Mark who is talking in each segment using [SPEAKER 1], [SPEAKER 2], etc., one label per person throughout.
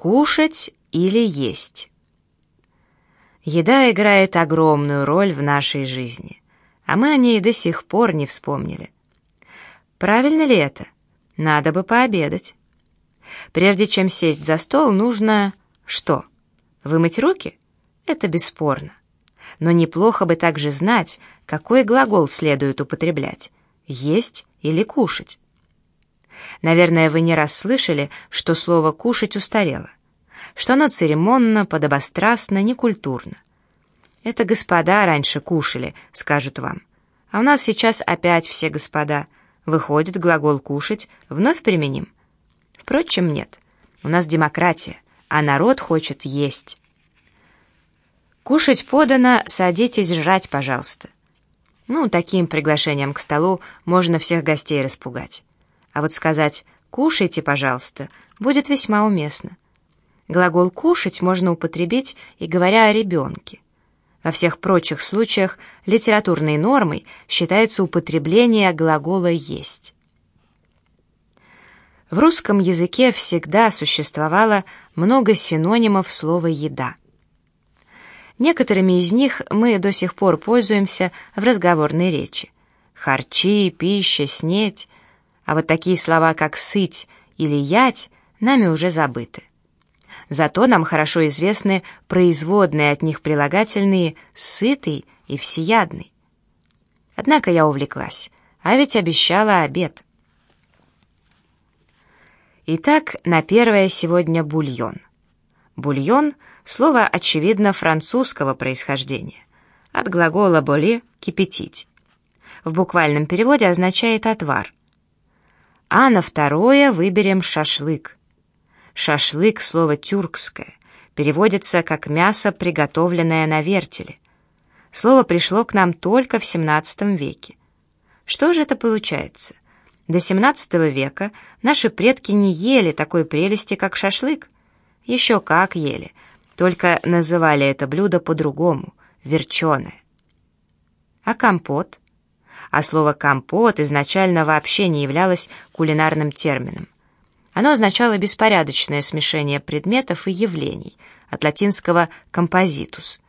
[SPEAKER 1] Кушать или есть? Еда играет огромную роль в нашей жизни, а мы о ней до сих пор не вспомнили. Правильно ли это? Надо бы пообедать. Прежде чем сесть за стол, нужно... Что? Вымыть руки? Это бесспорно. Но неплохо бы также знать, какой глагол следует употреблять — есть или кушать. Наверное, вы не раз слышали, что слово «кушать» устарело, что оно церемонно, подобострастно, некультурно. Это господа раньше кушали, скажут вам. А у нас сейчас опять все господа. Выходит, глагол «кушать» вновь применим. Впрочем, нет. У нас демократия, а народ хочет есть. Кушать подано, садитесь жрать, пожалуйста. Ну, таким приглашением к столу можно всех гостей распугать. А вот сказать «кушайте, пожалуйста» будет весьма уместно. Глагол «кушать» можно употребить и говоря о ребенке. Во всех прочих случаях литературной нормой считается употребление глагола «есть». В русском языке всегда существовало много синонимов слова «еда». Некоторыми из них мы до сих пор пользуемся в разговорной речи. Харчи, пища, снеть — а вот такие слова, как «сыть» или «ять» нами уже забыты. Зато нам хорошо известны производные от них прилагательные «сытый» и «всеядный». Однако я увлеклась, а ведь обещала обед. Итак, на первое сегодня бульон. Бульон — слово, очевидно, французского происхождения, от глагола «боле» — «кипятить». В буквальном переводе означает «отвар», а на второе выберем шашлык. Шашлык — слово тюркское, переводится как «мясо, приготовленное на вертеле». Слово пришло к нам только в XVII веке. Что же это получается? До XVII века наши предки не ели такой прелести, как шашлык. Еще как ели, только называли это блюдо по-другому — верченое. А компот? А слово «компот» изначально вообще не являлось кулинарным термином. Оно означало беспорядочное смешение предметов и явлений, от латинского «композитус».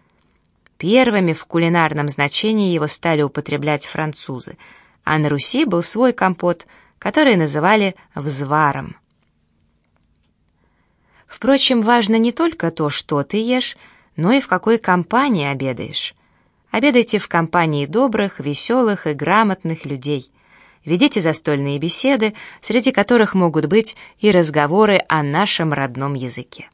[SPEAKER 1] Первыми в кулинарном значении его стали употреблять французы, а на Руси был свой компот, который называли «взваром». Впрочем, важно не только то, что ты ешь, но и в какой компании обедаешь. Обедайте в компании добрых, веселых и грамотных людей. Ведите застольные беседы, среди которых могут быть и разговоры о нашем родном языке.